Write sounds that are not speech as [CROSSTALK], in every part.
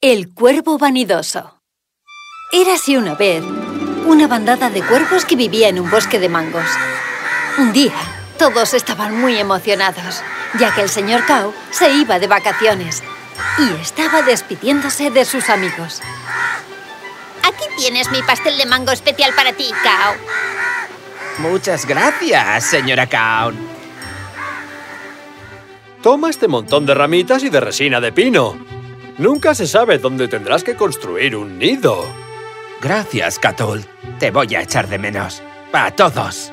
El cuervo vanidoso Érase una vez una bandada de cuervos que vivía en un bosque de mangos. Un día, todos estaban muy emocionados, ya que el señor Cow se iba de vacaciones y estaba despidiéndose de sus amigos. Aquí tienes mi pastel de mango especial para ti, Cow. Muchas gracias, señora Cow. Toma este montón de ramitas y de resina de pino. Nunca se sabe dónde tendrás que construir un nido. Gracias, Catul. Te voy a echar de menos. ¡A todos!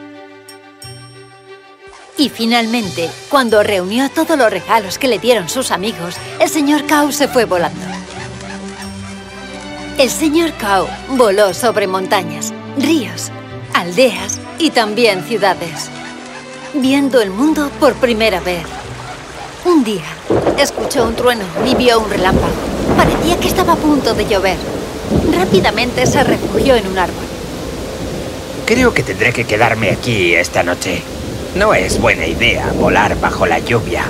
Y finalmente, cuando reunió todos los regalos que le dieron sus amigos, el señor Cow se fue volando. El señor Cow voló sobre montañas, ríos, aldeas y también ciudades, viendo el mundo por primera vez. Un día, escuchó un trueno y vio un relámpago. Parecía que estaba a punto de llover. Rápidamente se refugió en un árbol. Creo que tendré que quedarme aquí esta noche. No es buena idea volar bajo la lluvia.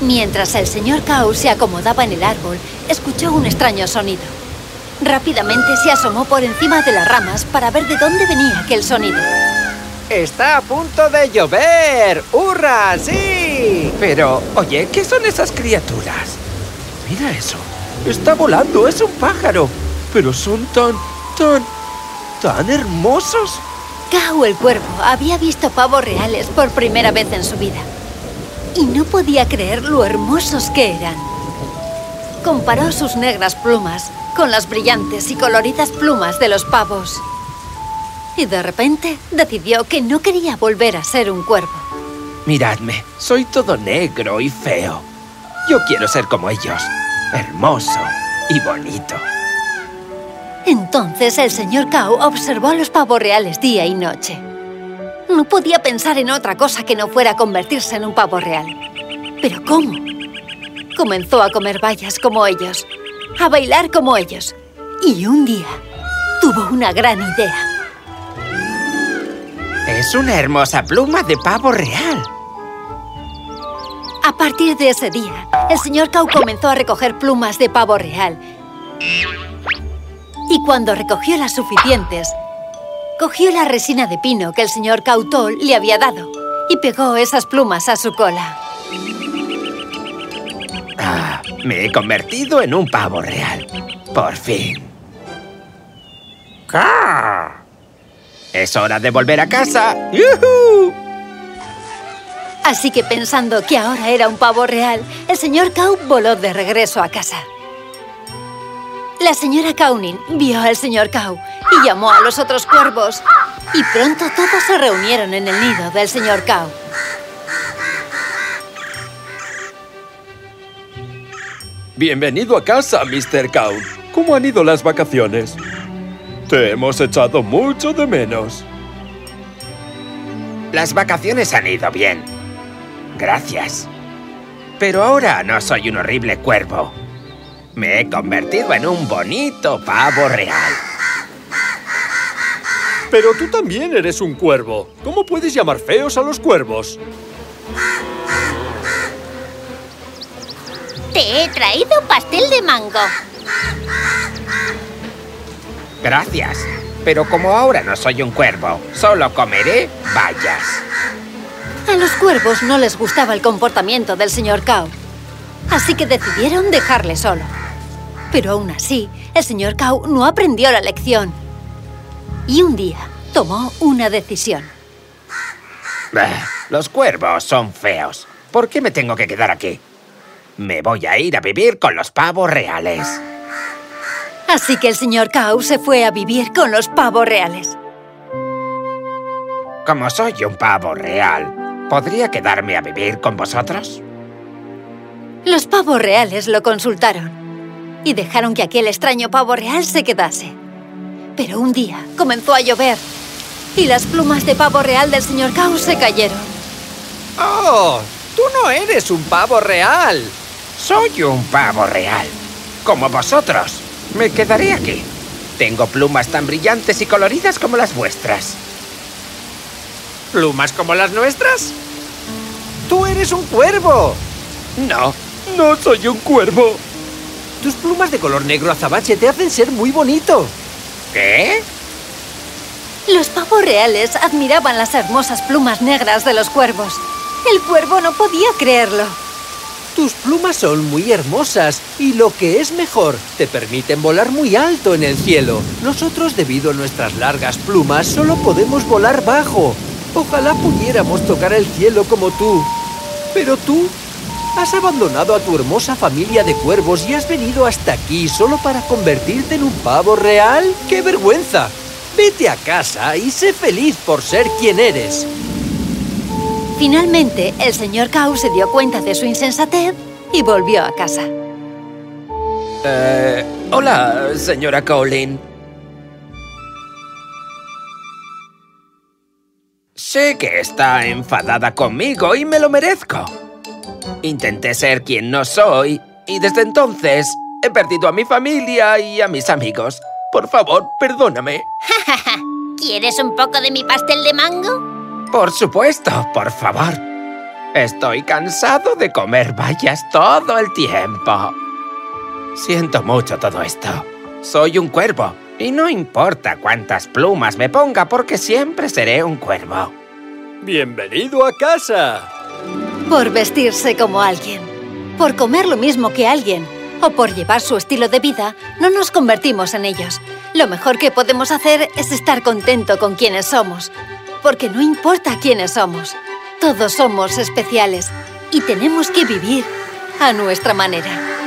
Mientras el señor Cow se acomodaba en el árbol, escuchó un extraño sonido. Rápidamente se asomó por encima de las ramas para ver de dónde venía aquel sonido. ¡Está a punto de llover! ¡Hurra! ¡Sí! Pero, oye, ¿qué son esas criaturas? Mira eso. Está volando, es un pájaro. Pero son tan, tan, tan hermosos. Cow el cuervo había visto pavos reales por primera vez en su vida. Y no podía creer lo hermosos que eran. Comparó sus negras plumas con las brillantes y coloridas plumas de los pavos. Y de repente decidió que no quería volver a ser un cuervo. Miradme, soy todo negro y feo. Yo quiero ser como ellos, hermoso y bonito. Entonces el señor Cow observó a los pavos reales día y noche. No podía pensar en otra cosa que no fuera convertirse en un pavo real. ¿Pero cómo? Comenzó a comer bayas como ellos, a bailar como ellos. Y un día tuvo una gran idea. Es una hermosa pluma de pavo real. A partir de ese día, el señor Cow comenzó a recoger plumas de pavo real. Y cuando recogió las suficientes, cogió la resina de pino que el señor Cautol le había dado y pegó esas plumas a su cola. Ah, me he convertido en un pavo real. Por fin. Es hora de volver a casa. ¡Yuhu! Así que pensando que ahora era un pavo real, el señor Cow voló de regreso a casa. La señora Cownin vio al señor Cow y llamó a los otros cuervos. Y pronto todos se reunieron en el nido del señor Cow. Bienvenido a casa, Mr. Cow. ¿Cómo han ido las vacaciones? Te hemos echado mucho de menos. Las vacaciones han ido bien. Gracias. Pero ahora no soy un horrible cuervo. Me he convertido en un bonito pavo real. Pero tú también eres un cuervo. ¿Cómo puedes llamar feos a los cuervos? Te he traído pastel de mango. Gracias. Pero como ahora no soy un cuervo, solo comeré bayas. A los cuervos no les gustaba el comportamiento del señor Cow. Así que decidieron dejarle solo. Pero aún así, el señor Cow no aprendió la lección. Y un día tomó una decisión. Los cuervos son feos. ¿Por qué me tengo que quedar aquí? Me voy a ir a vivir con los pavos reales. Así que el señor Cow se fue a vivir con los pavos reales. Como soy un pavo real, ¿podría quedarme a vivir con vosotros? Los pavos reales lo consultaron y dejaron que aquel extraño pavo real se quedase. Pero un día comenzó a llover y las plumas de pavo real del señor Cow se cayeron. ¡Oh! ¡Tú no eres un pavo real! Soy un pavo real, como vosotros. Me quedaré aquí. Tengo plumas tan brillantes y coloridas como las vuestras. ¿Plumas como las nuestras? ¡Tú eres un cuervo! No, no soy un cuervo. tus plumas de color negro azabache te hacen ser muy bonito. ¿Qué? Los pavos reales admiraban las hermosas plumas negras de los cuervos. El cuervo no podía creerlo. Tus plumas son muy hermosas y lo que es mejor, te permiten volar muy alto en el cielo. Nosotros, debido a nuestras largas plumas, solo podemos volar bajo. Ojalá pudiéramos tocar el cielo como tú. Pero tú has abandonado a tu hermosa familia de cuervos y has venido hasta aquí solo para convertirte en un pavo real. ¡Qué vergüenza! Vete a casa y sé feliz por ser quien eres. Finalmente, el señor Cow se dio cuenta de su insensatez y volvió a casa. Eh, hola, señora Colin. Sé que está enfadada conmigo y me lo merezco. Intenté ser quien no soy y desde entonces he perdido a mi familia y a mis amigos. Por favor, perdóname. [LAUGHS] ¿Quieres un poco de mi pastel de mango? Por supuesto, por favor. Estoy cansado de comer bayas todo el tiempo. Siento mucho todo esto. Soy un cuervo y no importa cuántas plumas me ponga porque siempre seré un cuervo. ¡Bienvenido a casa! Por vestirse como alguien, por comer lo mismo que alguien o por llevar su estilo de vida, no nos convertimos en ellos. Lo mejor que podemos hacer es estar contento con quienes somos, porque no importa quiénes somos. Todos somos especiales y tenemos que vivir a nuestra manera.